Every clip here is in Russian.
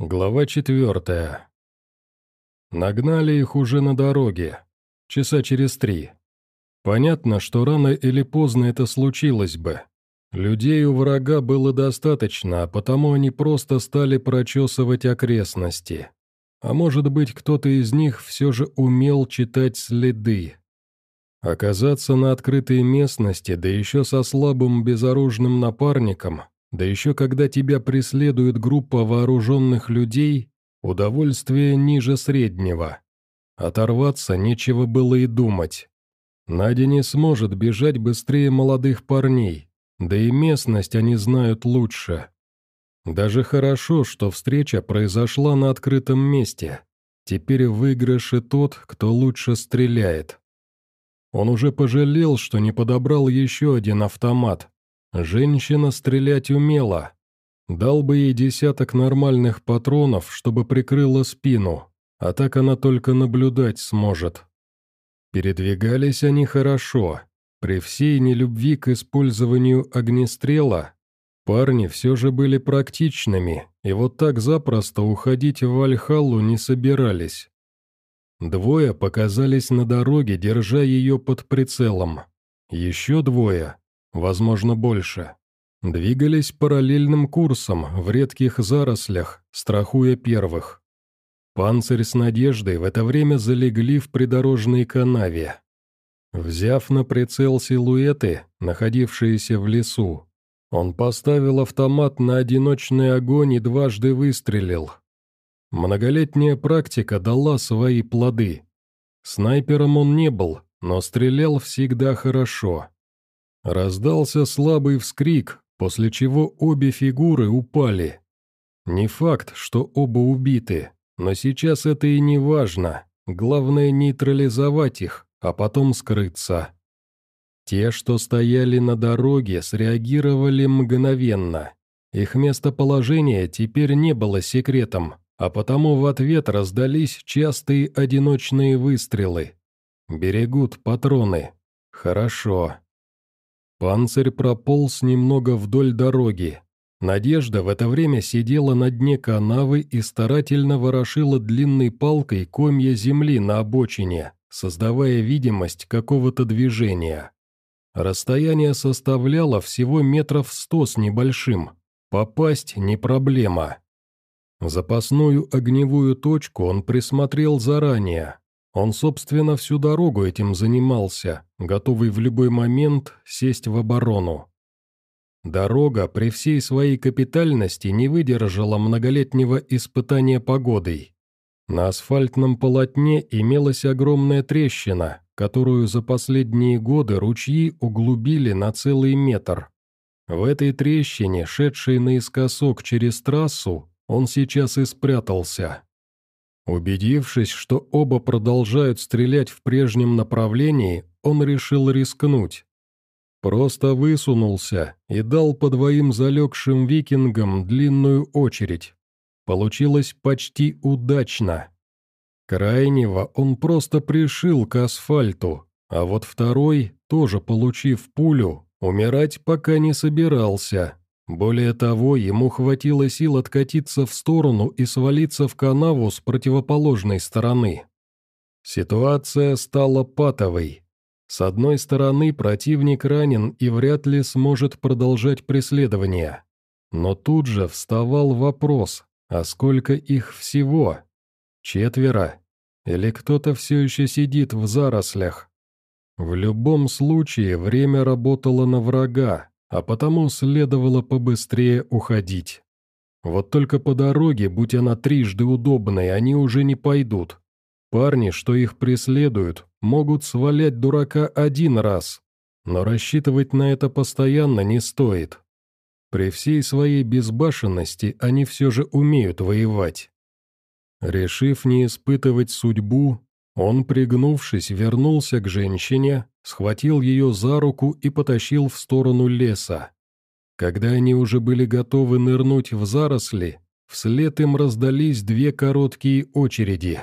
Глава четвертая. Нагнали их уже на дороге. Часа через три. Понятно, что рано или поздно это случилось бы. Людей у врага было достаточно, а потому они просто стали прочесывать окрестности. А может быть, кто-то из них все же умел читать следы. Оказаться на открытой местности, да еще со слабым безоружным напарником, да еще когда тебя преследует группа вооруженных людей, удовольствие ниже среднего. Оторваться нечего было и думать. Надя не сможет бежать быстрее молодых парней, да и местность они знают лучше. Даже хорошо, что встреча произошла на открытом месте. Теперь в выигрыше тот, кто лучше стреляет. Он уже пожалел, что не подобрал еще один автомат, Женщина стрелять умела. Дал бы ей десяток нормальных патронов, чтобы прикрыла спину, а так она только наблюдать сможет. Передвигались они хорошо. При всей нелюбви к использованию огнестрела, парни все же были практичными, и вот так запросто уходить в Вальхаллу не собирались. Двое показались на дороге, держа ее под прицелом. Еще двое возможно больше. Двигались параллельным курсом в редких зарослях, страхуя первых. Панцирь с надеждой в это время залегли в придорожной канаве. Взяв на прицел силуэты, находившиеся в лесу, он поставил автомат на одиночный огонь и дважды выстрелил. Многолетняя практика дала свои плоды. Снайпером он не был, но стрелял всегда хорошо. Раздался слабый вскрик, после чего обе фигуры упали. Не факт, что оба убиты, но сейчас это и не важно. Главное нейтрализовать их, а потом скрыться. Те, что стояли на дороге, среагировали мгновенно. Их местоположение теперь не было секретом, а потому в ответ раздались частые одиночные выстрелы. Берегут патроны. Хорошо. Панцирь прополз немного вдоль дороги. Надежда в это время сидела на дне канавы и старательно ворошила длинной палкой комья земли на обочине, создавая видимость какого-то движения. Расстояние составляло всего метров сто с небольшим. Попасть не проблема. Запасную огневую точку он присмотрел заранее, он, собственно, всю дорогу этим занимался, готовый в любой момент сесть в оборону. Дорога при всей своей капитальности не выдержала многолетнего испытания погодой. На асфальтном полотне имелась огромная трещина, которую за последние годы ручьи углубили на целый метр. В этой трещине, шедшей наискосок через трассу, он сейчас и спрятался. Убедившись, что оба продолжают стрелять в прежнем направлении, он решил рискнуть. Просто высунулся и дал по двоим залегшим викингам длинную очередь. Получилось почти удачно. Крайнего он просто пришил к асфальту, а вот второй, тоже получив пулю, умирать пока не собирался. Более того, ему хватило сил откатиться в сторону и свалиться в канаву с противоположной стороны. Ситуация стала патовой. С одной стороны, противник ранен и вряд ли сможет продолжать преследование. Но тут же вставал вопрос, а сколько их всего? Четверо? Или кто-то все еще сидит в зарослях? В любом случае, время работало на врага, а потому следовало побыстрее уходить. Вот только по дороге, будь она трижды удобной, они уже не пойдут. Парни, что их преследуют, могут свалять дурака один раз, но рассчитывать на это постоянно не стоит. При всей своей безбашенности они все же умеют воевать. Решив не испытывать судьбу, он, пригнувшись, вернулся к женщине, схватил ее за руку и потащил в сторону леса. Когда они уже были готовы нырнуть в заросли, вслед им раздались две короткие очереди.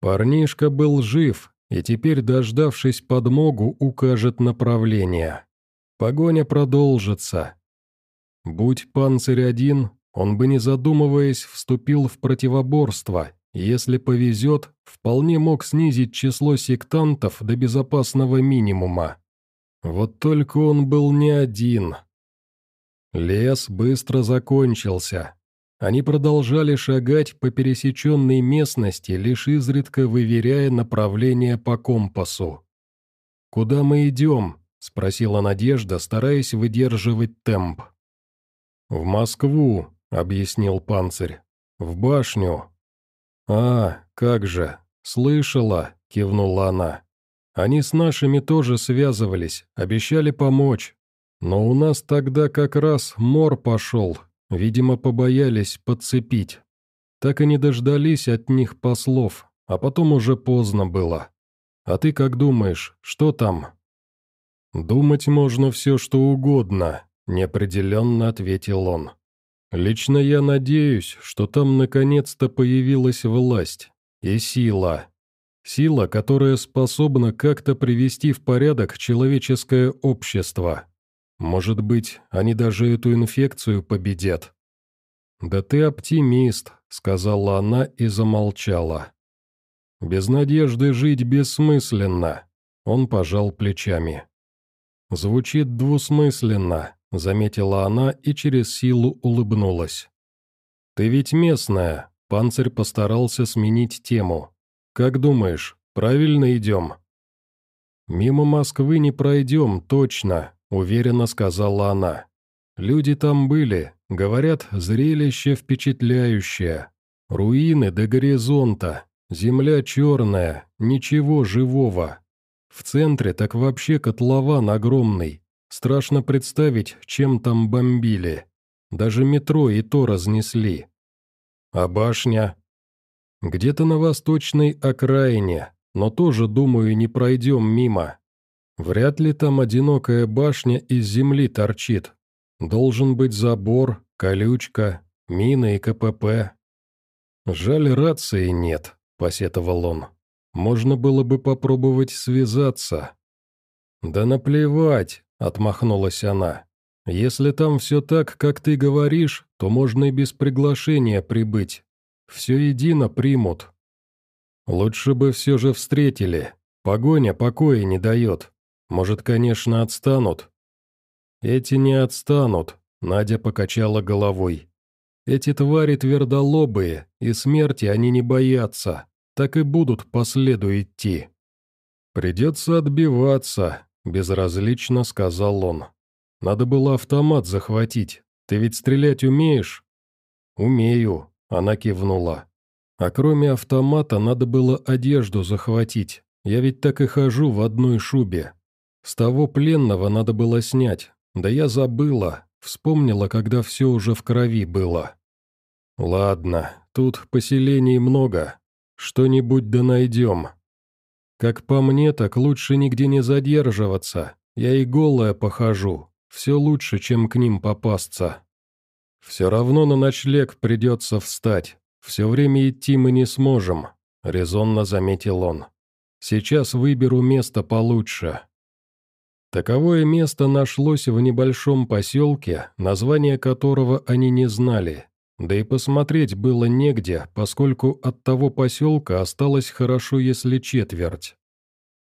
Парнишка был жив, и теперь, дождавшись подмогу, укажет направление. Погоня продолжится. Будь панцирь один, он бы, не задумываясь, вступил в противоборство, если повезет, вполне мог снизить число сектантов до безопасного минимума. Вот только он был не один. Лес быстро закончился. Они продолжали шагать по пересеченной местности, лишь изредка выверяя направление по компасу. «Куда мы идем?» — спросила Надежда, стараясь выдерживать темп. «В Москву», — объяснил панцирь. «В башню». «А, как же, слышала», — кивнула она. «Они с нашими тоже связывались, обещали помочь. Но у нас тогда как раз мор пошел, видимо, побоялись подцепить. Так и не дождались от них послов, а потом уже поздно было. А ты как думаешь, что там?» «Думать можно все, что угодно», — неопределенно ответил он. «Лично я надеюсь, что там наконец-то появилась власть и сила. Сила, которая способна как-то привести в порядок человеческое общество. Может быть, они даже эту инфекцию победят». «Да ты оптимист», — сказала она и замолчала. «Без надежды жить бессмысленно», — он пожал плечами. «Звучит двусмысленно», — заметила она и через силу улыбнулась. «Ты ведь местная», — панцирь постарался сменить тему. «Как думаешь, правильно идем?» «Мимо Москвы не пройдем, точно», — уверенно сказала она. «Люди там были, говорят, зрелище впечатляющее. Руины до горизонта, земля черная, ничего живого. В центре так вообще котлован огромный. Страшно представить, чем там бомбили. Даже метро и то разнесли. А башня? Где-то на восточной окраине, но тоже, думаю, не пройдем мимо. Вряд ли там одинокая башня из земли торчит. Должен быть забор, колючка, мина и КПП. Жаль, рации нет, посетовал он. Можно было бы попробовать связаться. Да наплевать, отмахнулась она. Если там все так, как ты говоришь, то можно и без приглашения прибыть. Все едино примут. Лучше бы все же встретили. Погоня покоя не дает. Может, конечно, отстанут?» «Эти не отстанут», — Надя покачала головой. «Эти твари твердолобые, и смерти они не боятся, так и будут по следу идти». «Придется отбиваться», — безразлично сказал он. «Надо было автомат захватить. Ты ведь стрелять умеешь?» «Умею», — она кивнула. «А кроме автомата надо было одежду захватить. Я ведь так и хожу в одной шубе. С того пленного надо было снять, да я забыла, вспомнила, когда все уже в крови было. Ладно, тут поселений много, что-нибудь да найдем. Как по мне, так лучше нигде не задерживаться, я и голая похожу, все лучше, чем к ним попасться. Все равно на ночлег придется встать, все время идти мы не сможем, резонно заметил он. Сейчас выберу место получше. Таковое место нашлось в небольшом поселке, название которого они не знали. Да и посмотреть было негде, поскольку от того поселка осталось хорошо, если четверть.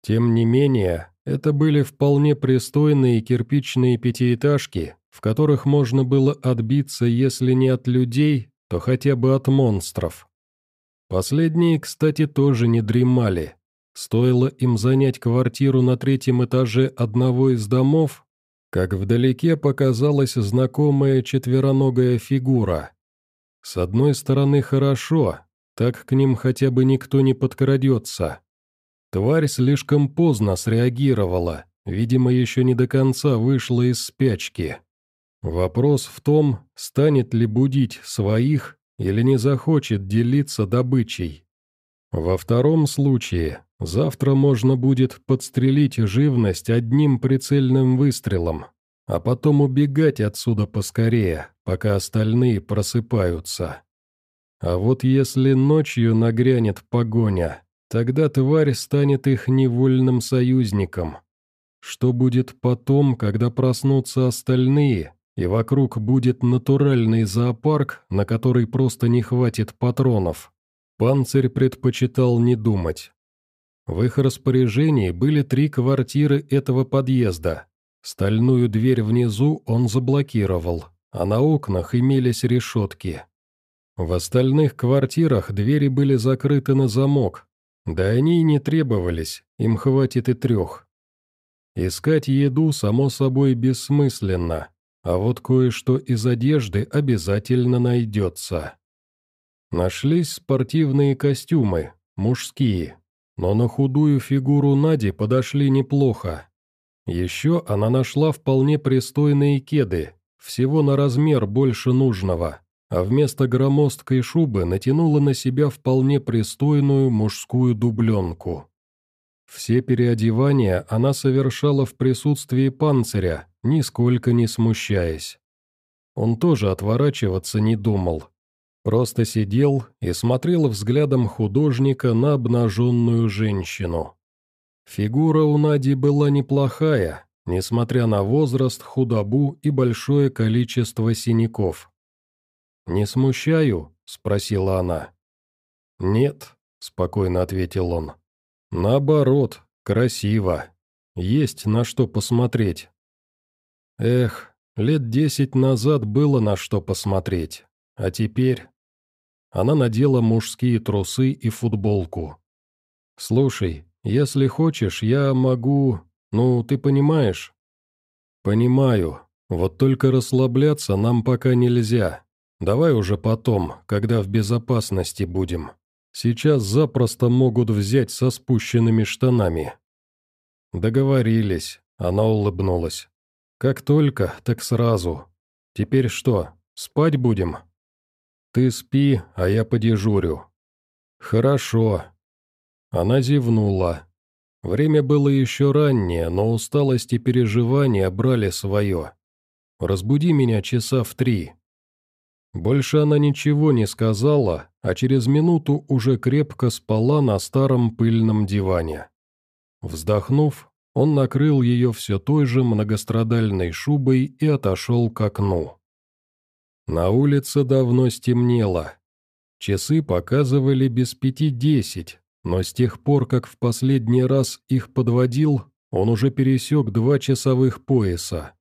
Тем не менее, это были вполне пристойные кирпичные пятиэтажки, в которых можно было отбиться, если не от людей, то хотя бы от монстров. Последние, кстати, тоже не дремали. Стоило им занять квартиру на третьем этаже одного из домов, как вдалеке показалась знакомая четвероногая фигура. С одной стороны хорошо, так к ним хотя бы никто не подкрадется. Тварь слишком поздно среагировала, видимо, еще не до конца вышла из спячки. Вопрос в том, станет ли будить своих или не захочет делиться добычей. Во втором случае Завтра можно будет подстрелить живность одним прицельным выстрелом, а потом убегать отсюда поскорее, пока остальные просыпаются. А вот если ночью нагрянет погоня, тогда тварь станет их невольным союзником. Что будет потом, когда проснутся остальные, и вокруг будет натуральный зоопарк, на который просто не хватит патронов, панцирь предпочитал не думать. В их распоряжении были три квартиры этого подъезда. Стальную дверь внизу он заблокировал, а на окнах имелись решетки. В остальных квартирах двери были закрыты на замок, да они и не требовались, им хватит и трех. Искать еду, само собой, бессмысленно, а вот кое-что из одежды обязательно найдется. Нашлись спортивные костюмы, мужские, но на худую фигуру Нади подошли неплохо. Еще она нашла вполне пристойные кеды, всего на размер больше нужного, а вместо громоздкой шубы натянула на себя вполне пристойную мужскую дубленку. Все переодевания она совершала в присутствии панциря, нисколько не смущаясь. Он тоже отворачиваться не думал. Просто сидел и смотрел взглядом художника на обнаженную женщину. Фигура у Нади была неплохая, несмотря на возраст, худобу и большое количество синяков. «Не смущаю?» — спросила она. «Нет», — спокойно ответил он. «Наоборот, красиво. Есть на что посмотреть». Эх, лет десять назад было на что посмотреть. А теперь... Она надела мужские трусы и футболку. «Слушай, если хочешь, я могу... Ну, ты понимаешь?» «Понимаю. Вот только расслабляться нам пока нельзя. Давай уже потом, когда в безопасности будем. Сейчас запросто могут взять со спущенными штанами». «Договорились», — она улыбнулась. «Как только, так сразу. Теперь что, спать будем?» «Ты спи, а я подежурю». «Хорошо». Она зевнула. Время было еще раннее, но усталость и переживания брали свое. «Разбуди меня часа в три». Больше она ничего не сказала, а через минуту уже крепко спала на старом пыльном диване. Вздохнув, он накрыл ее все той же многострадальной шубой и отошел к окну. На улице давно стемнело. Часы показывали без пяти десять, но с тех пор, как в последний раз их подводил, он уже пересек два часовых пояса.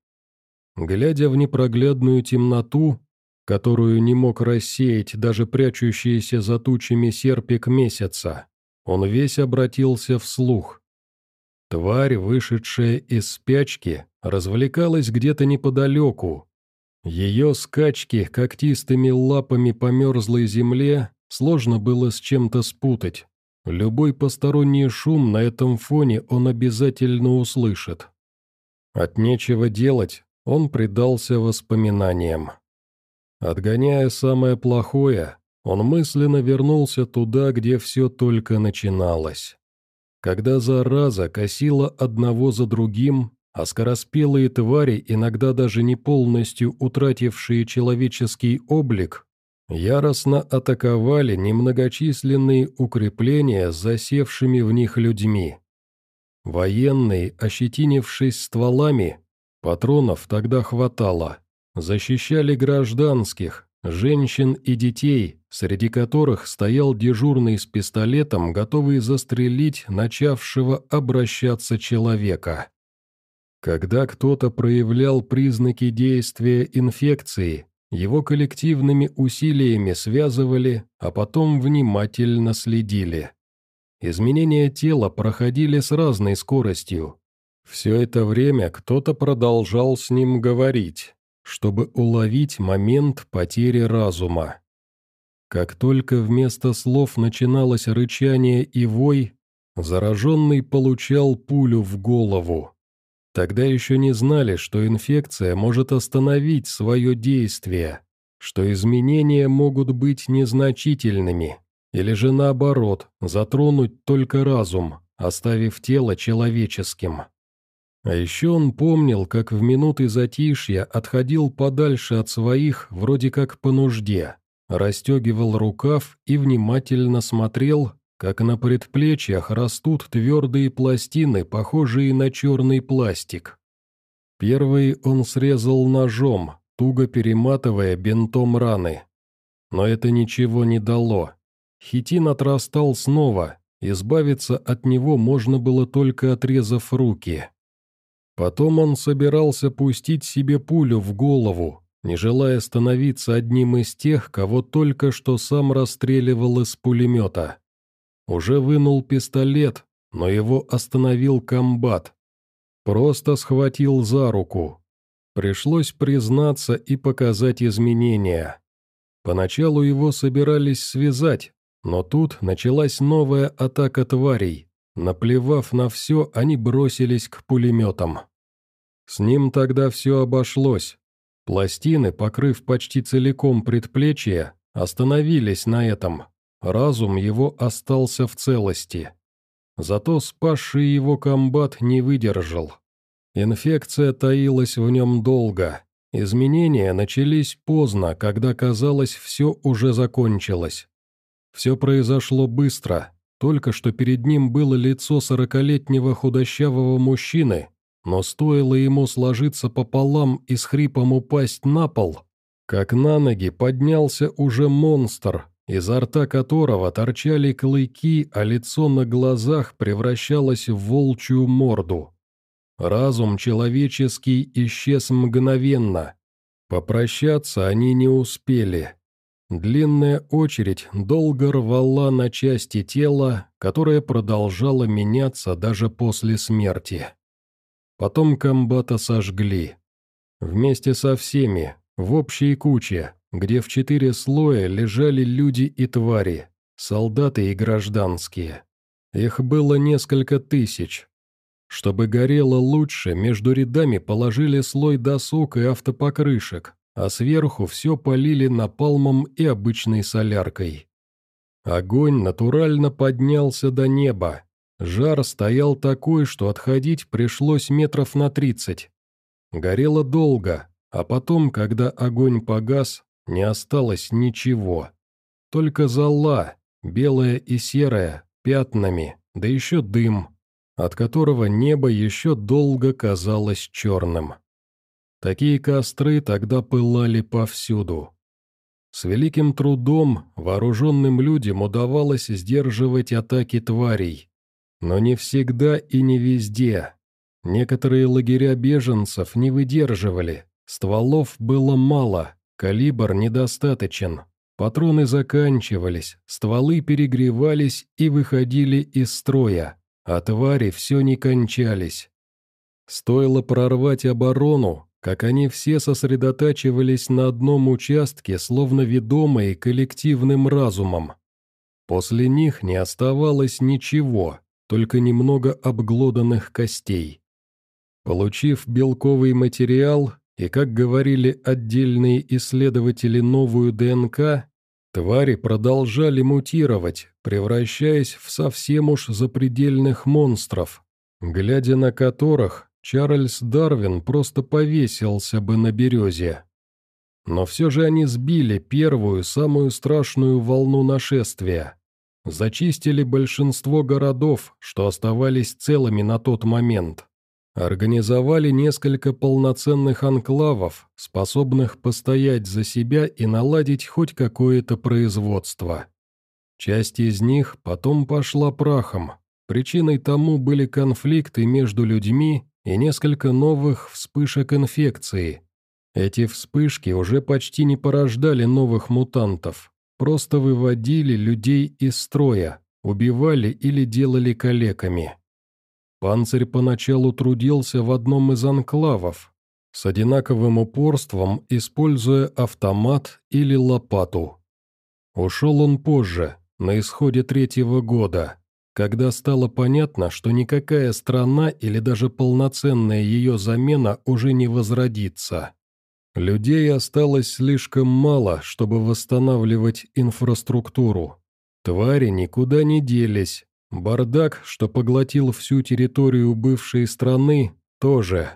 Глядя в непроглядную темноту, которую не мог рассеять даже прячущийся за тучами серпик месяца, он весь обратился вслух. Тварь, вышедшая из спячки, развлекалась где-то неподалеку. Ее скачки когтистыми лапами по мерзлой земле сложно было с чем-то спутать. Любой посторонний шум на этом фоне он обязательно услышит. От нечего делать, он предался воспоминаниям. Отгоняя самое плохое, он мысленно вернулся туда, где все только начиналось когда зараза косила одного за другим, а скороспелые твари, иногда даже не полностью утратившие человеческий облик, яростно атаковали немногочисленные укрепления засевшими в них людьми. Военные, ощетинившись стволами, патронов тогда хватало, защищали гражданских, женщин и детей, среди которых стоял дежурный с пистолетом, готовый застрелить начавшего обращаться человека. Когда кто-то проявлял признаки действия инфекции, его коллективными усилиями связывали, а потом внимательно следили. Изменения тела проходили с разной скоростью. Все это время кто-то продолжал с ним говорить чтобы уловить момент потери разума. Как только вместо слов начиналось рычание и вой, зараженный получал пулю в голову. Тогда еще не знали, что инфекция может остановить свое действие, что изменения могут быть незначительными, или же наоборот, затронуть только разум, оставив тело человеческим. А еще он помнил, как в минуты затишья отходил подальше от своих, вроде как по нужде, расстегивал рукав и внимательно смотрел, как на предплечьях растут твердые пластины, похожие на черный пластик. Первый он срезал ножом, туго перематывая бинтом раны. Но это ничего не дало. Хитин отрастал снова, избавиться от него можно было только отрезав руки. Потом он собирался пустить себе пулю в голову, не желая становиться одним из тех, кого только что сам расстреливал из пулемета. Уже вынул пистолет, но его остановил комбат. Просто схватил за руку. Пришлось признаться и показать изменения. Поначалу его собирались связать, но тут началась новая атака тварей. Наплевав на все, они бросились к пулеметам. С ним тогда все обошлось. Пластины, покрыв почти целиком предплечье, остановились на этом. Разум его остался в целости. Зато спасший его комбат не выдержал. Инфекция таилась в нем долго. Изменения начались поздно, когда, казалось, все уже закончилось. Все произошло быстро, только что перед ним было лицо сорокалетнего худощавого мужчины, но стоило ему сложиться пополам и с хрипом упасть на пол, как на ноги поднялся уже монстр, изо рта которого торчали клыки, а лицо на глазах превращалось в волчью морду. Разум человеческий исчез мгновенно. Попрощаться они не успели. Длинная очередь долго рвала на части тела, которое продолжало меняться даже после смерти. Потом комбата сожгли. Вместе со всеми, в общей куче, где в четыре слоя лежали люди и твари, солдаты и гражданские. Их было несколько тысяч. Чтобы горело лучше, между рядами положили слой досок и автопокрышек, а сверху все полили напалмом и обычной соляркой. Огонь натурально поднялся до неба. Жар стоял такой, что отходить пришлось метров на тридцать. Горело долго, а потом, когда огонь погас, не осталось ничего. Только зола, белая и серая, пятнами, да еще дым, от которого небо еще долго казалось черным. Такие костры тогда пылали повсюду. С великим трудом вооруженным людям удавалось сдерживать атаки тварей. Но не всегда и не везде. Некоторые лагеря беженцев не выдерживали, стволов было мало, Калибр недостаточен. Патроны заканчивались, стволы перегревались и выходили из строя, а твари все не кончались. Стоило прорвать оборону, как они все сосредотачивались на одном участке, словно ведомые коллективным разумом. После них не оставалось ничего, только немного обглоданных костей. Получив белковый материал, и, как говорили отдельные исследователи новую ДНК, твари продолжали мутировать, превращаясь в совсем уж запредельных монстров, глядя на которых Чарльз Дарвин просто повесился бы на березе. Но все же они сбили первую, самую страшную волну нашествия. Зачистили большинство городов, что оставались целыми на тот момент. Организовали несколько полноценных анклавов, способных постоять за себя и наладить хоть какое-то производство. Часть из них потом пошла прахом. Причиной тому были конфликты между людьми и несколько новых вспышек инфекции. Эти вспышки уже почти не порождали новых мутантов, просто выводили людей из строя, убивали или делали калеками. Панцирь поначалу трудился в одном из анклавов, с одинаковым упорством используя автомат или лопату. Ушел он позже, на исходе третьего года, когда стало понятно, что никакая страна или даже полноценная ее замена уже не возродится. Людей осталось слишком мало, чтобы восстанавливать инфраструктуру. Твари никуда не делись, Бардак, что поглотил всю территорию бывшей страны, тоже.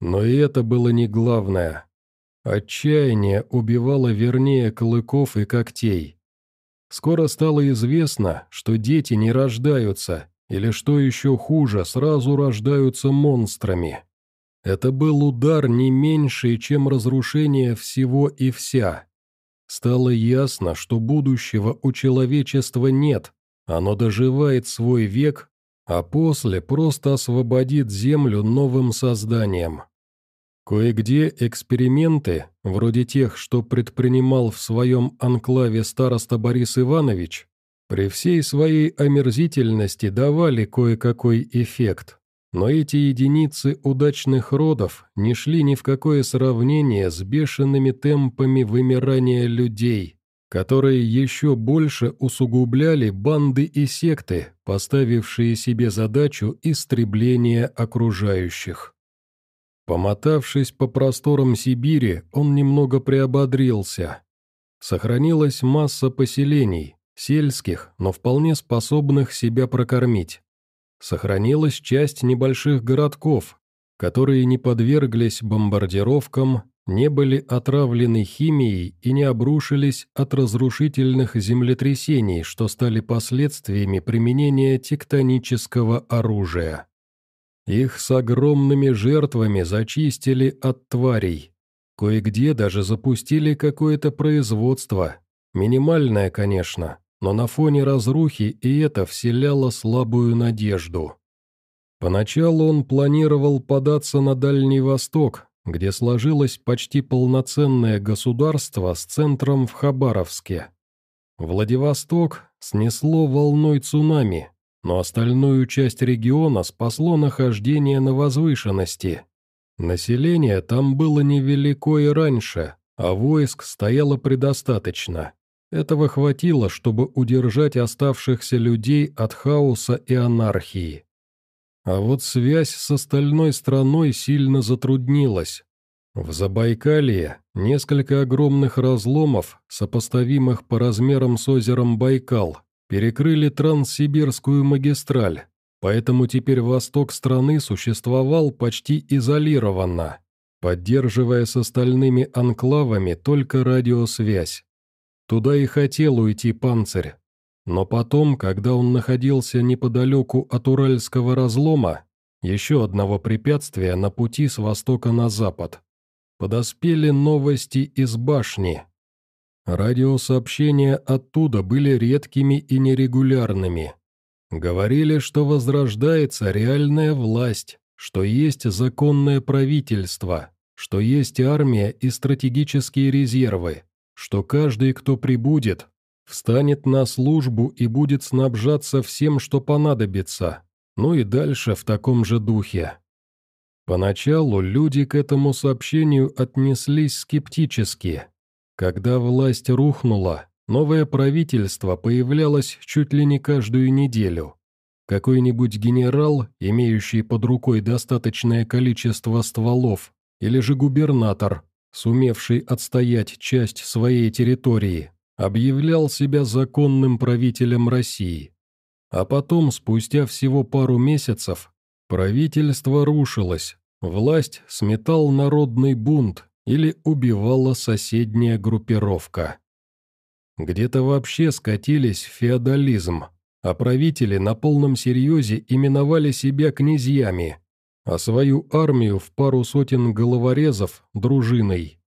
Но и это было не главное. Отчаяние убивало вернее клыков и когтей. Скоро стало известно, что дети не рождаются, или, что еще хуже, сразу рождаются монстрами. Это был удар не меньший, чем разрушение всего и вся. Стало ясно, что будущего у человечества нет, оно доживает свой век, а после просто освободит Землю новым созданием. Кое-где эксперименты, вроде тех, что предпринимал в своем анклаве староста Борис Иванович, при всей своей омерзительности давали кое-какой эффект. Но эти единицы удачных родов не шли ни в какое сравнение с бешеными темпами вымирания людей, которые еще больше усугубляли банды и секты, поставившие себе задачу истребления окружающих. Помотавшись по просторам Сибири, он немного приободрился. Сохранилась масса поселений, сельских, но вполне способных себя прокормить. Сохранилась часть небольших городков, которые не подверглись бомбардировкам, не были отравлены химией и не обрушились от разрушительных землетрясений, что стали последствиями применения тектонического оружия. Их с огромными жертвами зачистили от тварей. Кое-где даже запустили какое-то производство. Минимальное, конечно, но на фоне разрухи и это вселяло слабую надежду. Поначалу он планировал податься на Дальний Восток, где сложилось почти полноценное государство с центром в Хабаровске. Владивосток снесло волной цунами, но остальную часть региона спасло нахождение на возвышенности. Население там было невелико и раньше, а войск стояло предостаточно. Этого хватило, чтобы удержать оставшихся людей от хаоса и анархии. А вот связь с остальной страной сильно затруднилась. В Забайкалье несколько огромных разломов, сопоставимых по размерам с озером Байкал, перекрыли Транссибирскую магистраль, поэтому теперь восток страны существовал почти изолированно, поддерживая с остальными анклавами только радиосвязь. Туда и хотел уйти панцирь. Но потом, когда он находился неподалеку от Уральского разлома, еще одного препятствия на пути с востока на запад, подоспели новости из башни. Радиосообщения оттуда были редкими и нерегулярными. Говорили, что возрождается реальная власть, что есть законное правительство, что есть армия и стратегические резервы, что каждый, кто прибудет, встанет на службу и будет снабжаться всем, что понадобится, ну и дальше в таком же духе. Поначалу люди к этому сообщению отнеслись скептически. Когда власть рухнула, новое правительство появлялось чуть ли не каждую неделю. Какой-нибудь генерал, имеющий под рукой достаточное количество стволов, или же губернатор, сумевший отстоять часть своей территории, объявлял себя законным правителем России. А потом, спустя всего пару месяцев, правительство рушилось, власть сметал народный бунт или убивала соседняя группировка. Где-то вообще скатились в феодализм, а правители на полном серьезе именовали себя князьями, а свою армию в пару сотен головорезов – дружиной.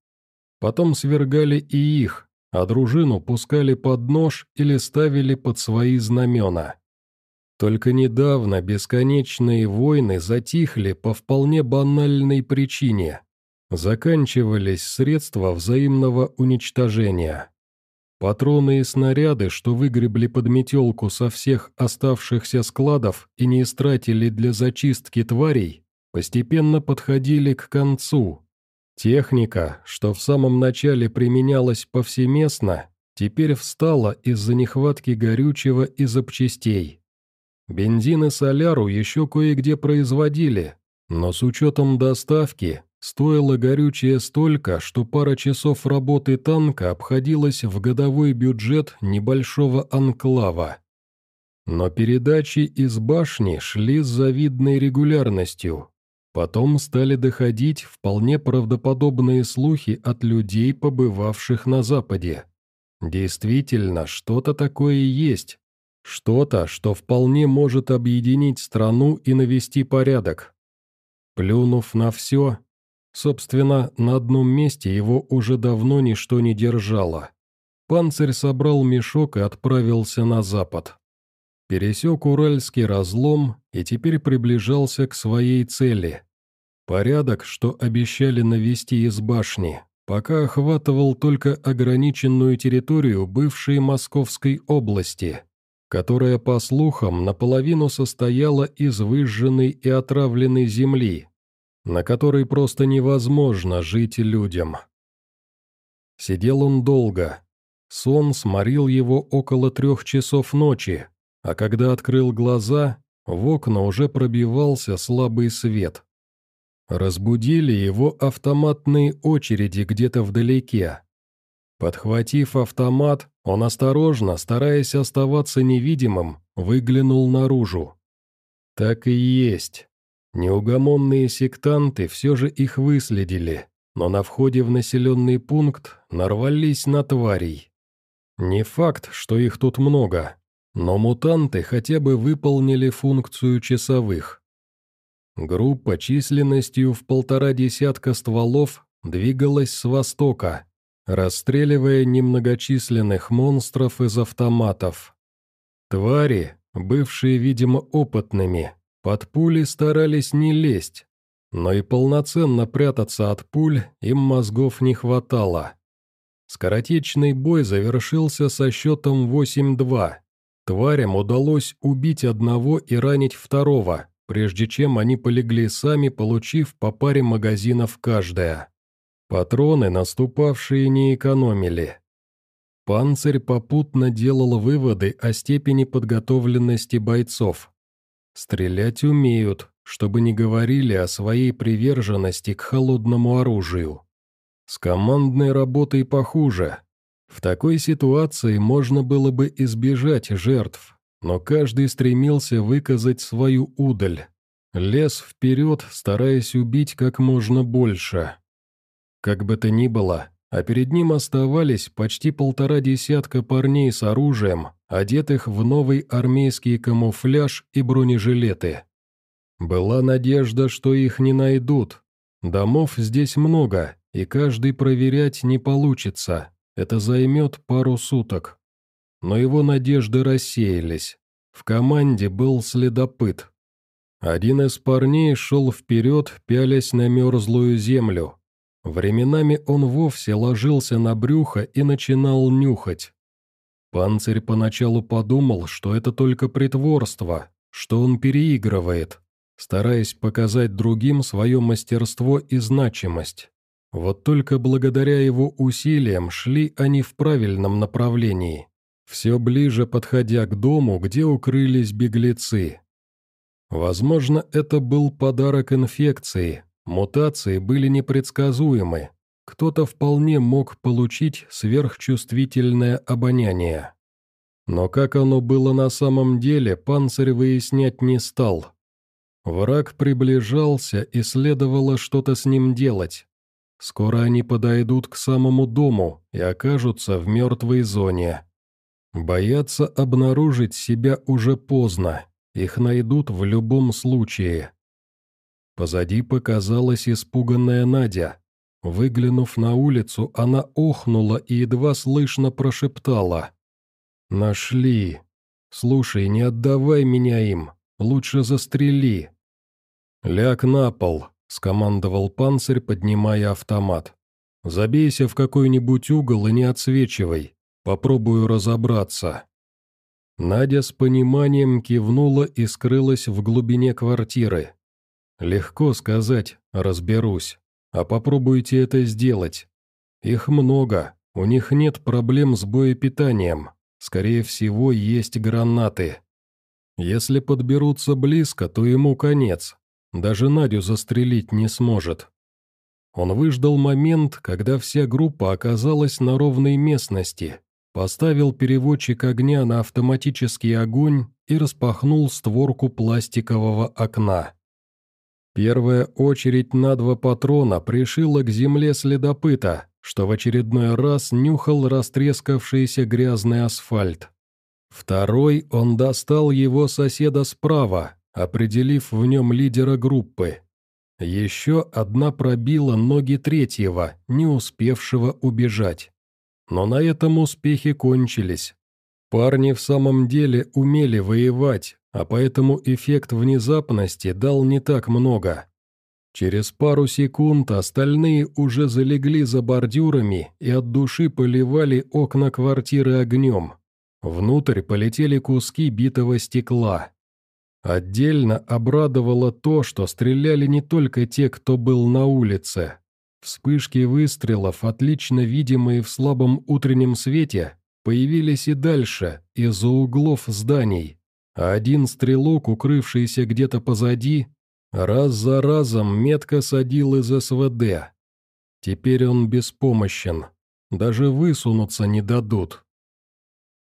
Потом свергали и их, а дружину пускали под нож или ставили под свои знамена. Только недавно бесконечные войны затихли по вполне банальной причине. Заканчивались средства взаимного уничтожения. Патроны и снаряды, что выгребли под метелку со всех оставшихся складов и не истратили для зачистки тварей, постепенно подходили к концу. Техника, что в самом начале применялась повсеместно, теперь встала из-за нехватки горючего и запчастей. Бензин и соляру еще кое-где производили, но с учетом доставки стоило горючее столько, что пара часов работы танка обходилась в годовой бюджет небольшого анклава. Но передачи из башни шли с завидной регулярностью, Потом стали доходить вполне правдоподобные слухи от людей, побывавших на Западе. Действительно, что-то такое есть. Что-то, что вполне может объединить страну и навести порядок. Плюнув на все, собственно, на одном месте его уже давно ничто не держало. Панцирь собрал мешок и отправился на запад. Пересек Уральский разлом и теперь приближался к своей цели. Порядок, что обещали навести из башни, пока охватывал только ограниченную территорию бывшей Московской области, которая, по слухам, наполовину состояла из выжженной и отравленной земли, на которой просто невозможно жить людям. Сидел он долго, Сон сморил его около трех часов ночи, а когда открыл глаза, в окна уже пробивался слабый свет. Разбудили его автоматные очереди где-то вдалеке. Подхватив автомат, он осторожно, стараясь оставаться невидимым, выглянул наружу. Так и есть. Неугомонные сектанты все же их выследили, но на входе в населенный пункт нарвались на тварей. Не факт, что их тут много, но мутанты хотя бы выполнили функцию часовых. Группа численностью в полтора десятка стволов двигалась с востока, расстреливая немногочисленных монстров из автоматов. Твари, бывшие, видимо, опытными, под пули старались не лезть, но и полноценно прятаться от пуль им мозгов не хватало. Скоротечный бой завершился со счетом 8-2. Тварям удалось убить одного и ранить второго, прежде чем они полегли сами, получив по паре магазинов каждая. Патроны наступавшие не экономили. Панцирь попутно делал выводы о степени подготовленности бойцов. Стрелять умеют, чтобы не говорили о своей приверженности к холодному оружию. С командной работой похуже. В такой ситуации можно было бы избежать жертв, но каждый стремился выказать свою удаль. Лез вперед, стараясь убить как можно больше. Как бы то ни было, а перед ним оставались почти полтора десятка парней с оружием, одетых в новый армейский камуфляж и бронежилеты. Была надежда, что их не найдут. Домов здесь много, и каждый проверять не получится, это займет пару суток. Но его надежды рассеялись. В команде был следопыт. Один из парней шел вперед, пялясь на мерзлую землю. Временами он вовсе ложился на брюхо и начинал нюхать. Панцирь поначалу подумал, что это только притворство, что он переигрывает, стараясь показать другим свое мастерство и значимость. Вот только благодаря его усилиям шли они в правильном направлении, все ближе подходя к дому, где укрылись беглецы. Возможно, это был подарок инфекции, мутации были непредсказуемы, кто-то вполне мог получить сверхчувствительное обоняние. Но как оно было на самом деле, панцирь выяснять не стал. Враг приближался, и следовало что-то с ним делать. Скоро они подойдут к самому дому и окажутся в мертвой зоне. Боятся обнаружить себя уже поздно, их найдут в любом случае. Позади показалась испуганная Надя. Выглянув на улицу, она охнула и едва слышно прошептала. «Нашли. Слушай, не отдавай меня им, лучше застрели». «Ляг на пол», — скомандовал панцирь, поднимая автомат. «Забейся в какой-нибудь угол и не отсвечивай. Попробую разобраться». Надя с пониманием кивнула и скрылась в глубине квартиры. «Легко сказать, разберусь. А попробуйте это сделать. Их много, у них нет проблем с боепитанием. Скорее всего, есть гранаты. Если подберутся близко, то ему конец, даже Надю застрелить не сможет. Он выждал момент, когда вся группа оказалась на ровной местности, поставил переводчик огня на автоматический огонь и распахнул створку пластикового окна. Первая очередь на два патрона пришила к земле следопыта, что в очередной раз нюхал растрескавшийся грязный асфальт. Второй он достал его соседа справа, определив в нем лидера группы. Еще одна пробила ноги третьего, не успевшего убежать. Но на этом успехи кончились. Парни в самом деле умели воевать, а поэтому эффект внезапности дал не так много. Через пару секунд остальные уже залегли за бордюрами и от души поливали окна квартиры огнем. Внутрь полетели куски битого стекла. Отдельно обрадовало то, что стреляли не только те, кто был на улице. Вспышки выстрелов, отлично видимые в слабом утреннем свете, появились и дальше, из-за углов зданий, а один стрелок, укрывшийся где-то позади, раз за разом метко садил из СВД. Теперь он беспомощен, даже высунуться не дадут.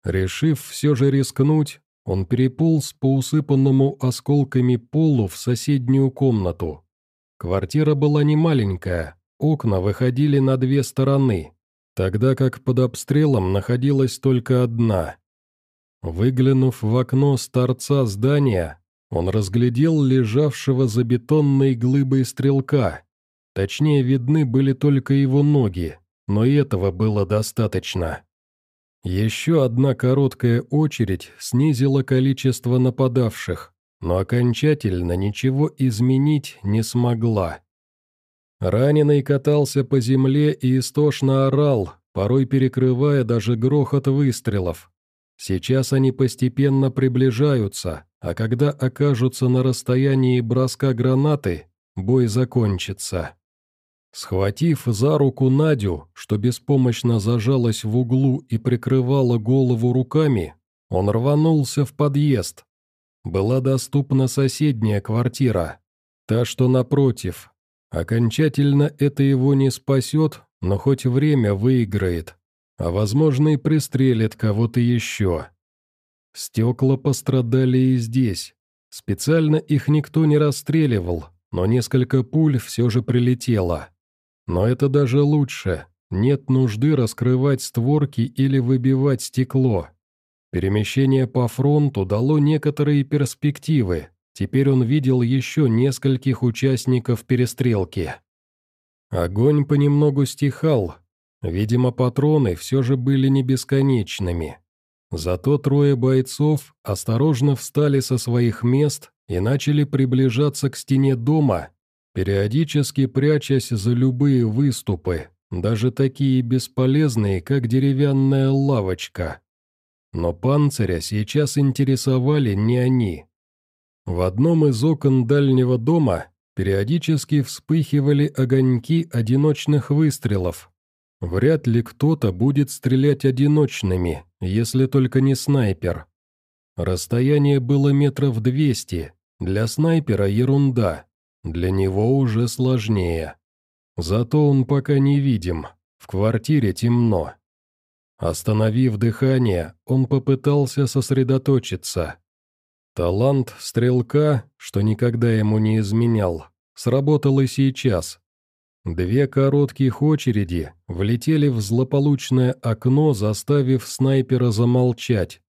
Решив все же рискнуть, он переполз по усыпанному осколками полу в соседнюю комнату. Квартира была не маленькая, окна выходили на две стороны, тогда как под обстрелом находилась только одна. Выглянув в окно с торца здания, он разглядел лежавшего за бетонной глыбой стрелка. Точнее, видны были только его ноги, но и этого было достаточно. Еще одна короткая очередь снизила количество нападавших, но окончательно ничего изменить не смогла. Раненый катался по земле и истошно орал, порой перекрывая даже грохот выстрелов. Сейчас они постепенно приближаются, а когда окажутся на расстоянии броска гранаты, бой закончится. Схватив за руку Надю, что беспомощно зажалась в углу и прикрывала голову руками, он рванулся в подъезд. Была доступна соседняя квартира, та, что напротив, Окончательно это его не спасет, но хоть время выиграет, а возможно и пристрелит кого-то еще. Стекла пострадали и здесь. Специально их никто не расстреливал, но несколько пуль все же прилетело. Но это даже лучше. Нет нужды раскрывать створки или выбивать стекло. Перемещение по фронту дало некоторые перспективы, Теперь он видел еще нескольких участников перестрелки. Огонь понемногу стихал. Видимо, патроны все же были не бесконечными. Зато трое бойцов осторожно встали со своих мест и начали приближаться к стене дома, периодически прячась за любые выступы, даже такие бесполезные, как деревянная лавочка. Но панциря сейчас интересовали не они. В одном из окон дальнего дома периодически вспыхивали огоньки одиночных выстрелов. Вряд ли кто-то будет стрелять одиночными, если только не снайпер. Расстояние было метров двести, для снайпера ерунда, для него уже сложнее. Зато он пока не видим, в квартире темно. Остановив дыхание, он попытался сосредоточиться. Талант стрелка, что никогда ему не изменял, сработал и сейчас. Две коротких очереди влетели в злополучное окно, заставив снайпера замолчать.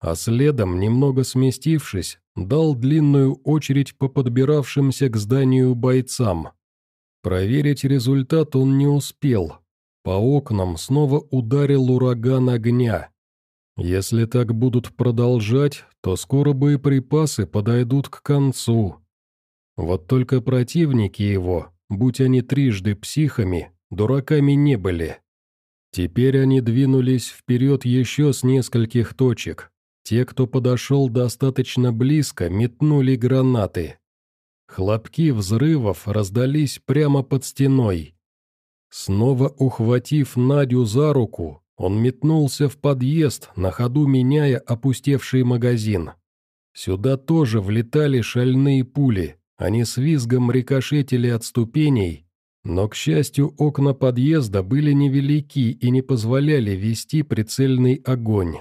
А следом, немного сместившись, дал длинную очередь по подбиравшимся к зданию бойцам. Проверить результат он не успел. По окнам снова ударил ураган огня. Если так будут продолжать, то скоро боеприпасы подойдут к концу. Вот только противники его, будь они трижды психами, дураками не были. Теперь они двинулись вперед еще с нескольких точек. Те, кто подошел достаточно близко, метнули гранаты. Хлопки взрывов раздались прямо под стеной. Снова ухватив Надю за руку, он метнулся в подъезд, на ходу меняя опустевший магазин. Сюда тоже влетали шальные пули, они с визгом рикошетили от ступеней, но, к счастью, окна подъезда были невелики и не позволяли вести прицельный огонь.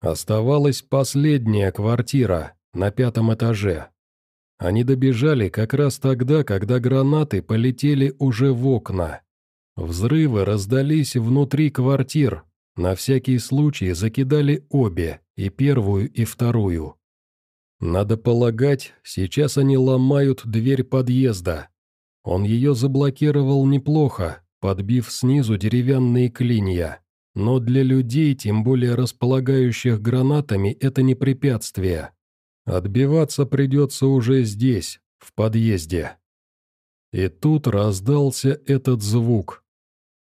Оставалась последняя квартира, на пятом этаже. Они добежали как раз тогда, когда гранаты полетели уже в окна. Взрывы раздались внутри квартир, на всякий случай закидали обе, и первую, и вторую. Надо полагать, сейчас они ломают дверь подъезда. Он ее заблокировал неплохо, подбив снизу деревянные клинья. Но для людей, тем более располагающих гранатами, это не препятствие. Отбиваться придется уже здесь, в подъезде. И тут раздался этот звук.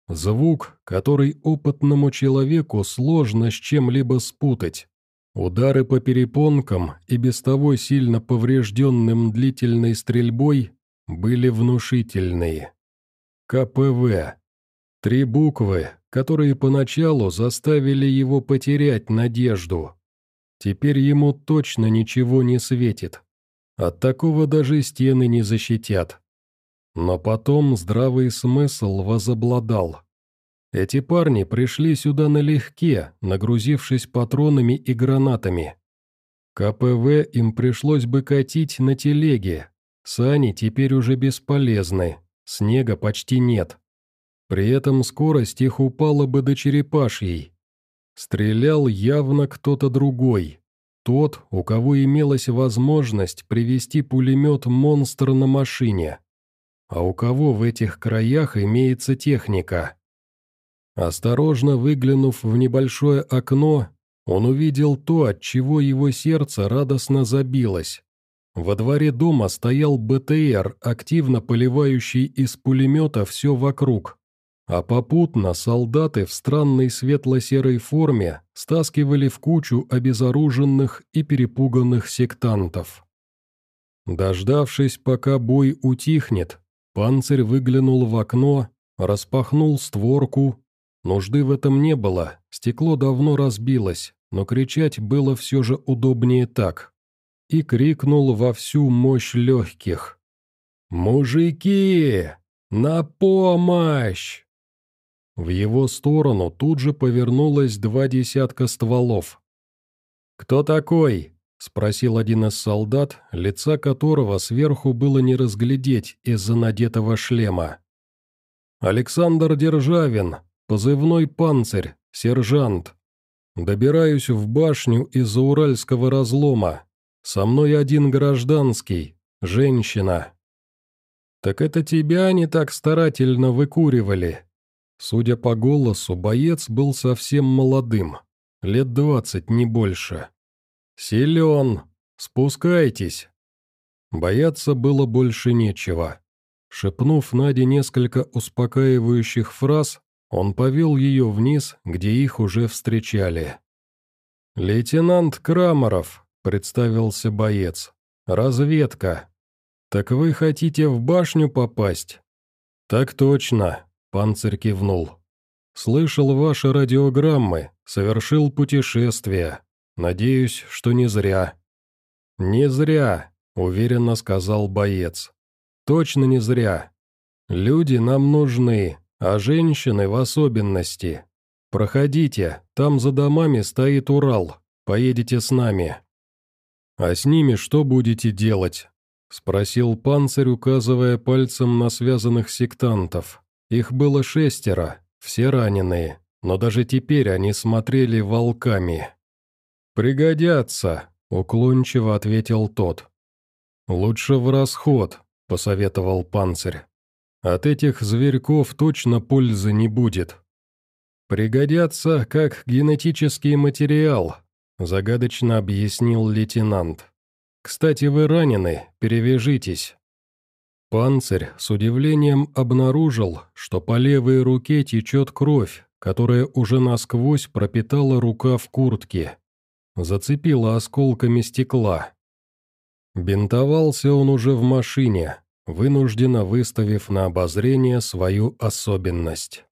Звук, который опытному человеку сложно с чем-либо спутать. Удары по перепонкам и без того сильно поврежденным длительной стрельбой были внушительные. КПВ. Три буквы, которые поначалу заставили его потерять надежду. Теперь ему точно ничего не светит. От такого даже стены не защитят. Но потом здравый смысл возобладал. Эти парни пришли сюда налегке, нагрузившись патронами и гранатами. КПВ им пришлось бы катить на телеге. Сани теперь уже бесполезны, снега почти нет. При этом скорость их упала бы до черепашьей. Стрелял явно кто-то другой. Тот, у кого имелась возможность привести пулемет «Монстр» на машине. А у кого в этих краях имеется техника? Осторожно выглянув в небольшое окно, он увидел то, от чего его сердце радостно забилось. Во дворе дома стоял БТР, активно поливающий из пулемета все вокруг. А попутно солдаты в странной светло-серой форме стаскивали в кучу обезоруженных и перепуганных сектантов. Дождавшись, пока бой утихнет, панцирь выглянул в окно, распахнул створку Нужды в этом не было, стекло давно разбилось, но кричать было все же удобнее так. И крикнул во всю мощь легких. «Мужики! На помощь!» В его сторону тут же повернулось два десятка стволов. «Кто такой?» — спросил один из солдат, лица которого сверху было не разглядеть из-за надетого шлема. «Александр Державин, Позывной «Панцирь», сержант. Добираюсь в башню из-за Уральского разлома. Со мной один гражданский, женщина. Так это тебя они так старательно выкуривали. Судя по голосу, боец был совсем молодым, лет двадцать, не больше. Силен, спускайтесь. Бояться было больше нечего. Шепнув Наде несколько успокаивающих фраз, он повел ее вниз, где их уже встречали. «Лейтенант Крамаров», — представился боец. «Разведка. Так вы хотите в башню попасть?» «Так точно», — панцирь кивнул. «Слышал ваши радиограммы, совершил путешествие. Надеюсь, что не зря». «Не зря», — уверенно сказал боец. «Точно не зря. Люди нам нужны, а женщины в особенности. Проходите, там за домами стоит Урал, поедете с нами». «А с ними что будете делать?» — спросил панцирь, указывая пальцем на связанных сектантов. Их было шестеро, все раненые, но даже теперь они смотрели волками. «Пригодятся», — уклончиво ответил тот. «Лучше в расход», — посоветовал панцирь. От этих зверьков точно пользы не будет. Пригодятся как генетический материал, загадочно объяснил лейтенант. Кстати, вы ранены, перевяжитесь. Панцирь с удивлением обнаружил, что по левой руке течет кровь, которая уже насквозь пропитала рука в куртке. Зацепила осколками стекла. Бинтовался он уже в машине, вынужденно выставив на обозрение свою особенность.